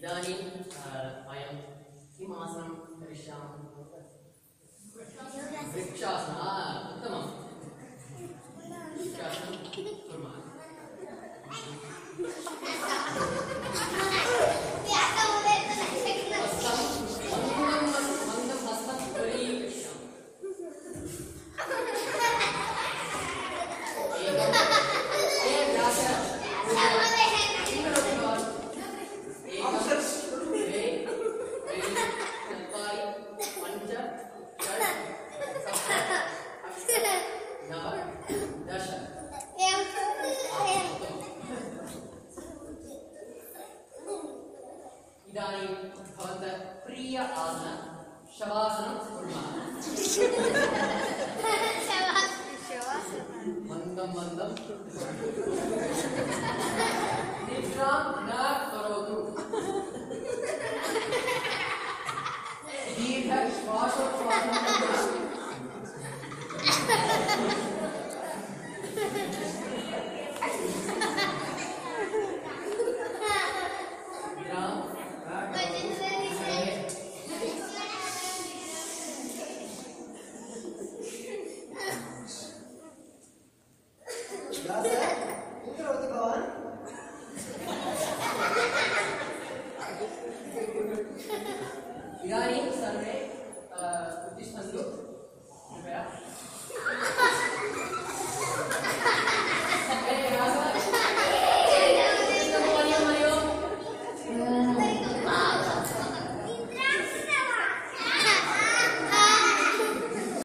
इदानीं वयं किम् आसनं करिष्यामः वृक्षासनं इदानीं भवन्तः प्रिय आसन शवासनं कुर्मः मन्दं मन्दं निद्रां न करोतु इदानीं सर्वे उत्तिष्ठन्तु